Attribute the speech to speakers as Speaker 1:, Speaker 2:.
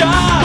Speaker 1: shot.